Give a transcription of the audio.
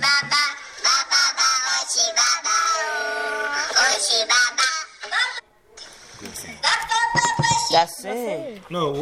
baba, baba. That's it. No.